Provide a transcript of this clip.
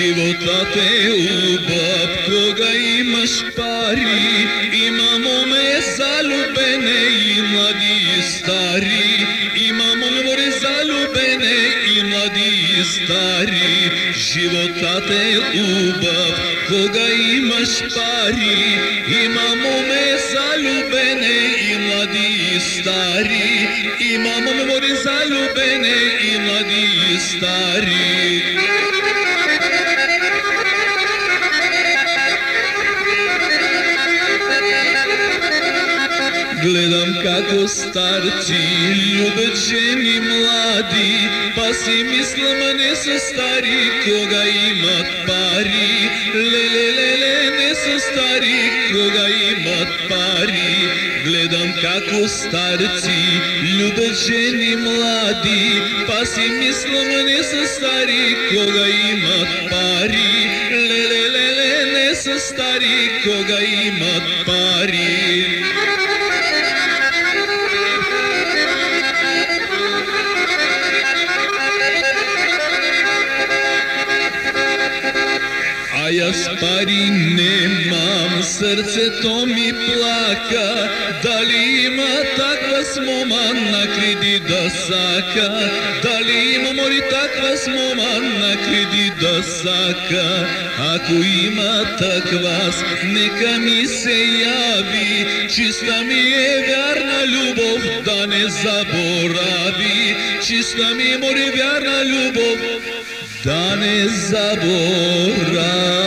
Животът е убав, кога имаш пари, има моме залюбене и млади и стари, stari života te ljubav, koga imaš pari imamo u me zaljubene i mladi i stari imamo u me vore zaljubene i mladi i stari. Gledam kako starci ljubeđeni mladi si mislo ne se stari koga ima pari. Le le le le ne se stari koga ima pari. Gledam kako starci ljube ženi mladi. Pa si mislo ne se stari koga ima pari. Le le le le ne se stari koga ima pari. А јас пари немам, срцето ми плака, дали има таква смома на кредит да сака, дали има мори таква смома на кредит да сака, ако има таква, нека ми се јави, чиста ми е вярна љубов, да не заборави, чиста ми мори вярна љубов, Danes zaboravim.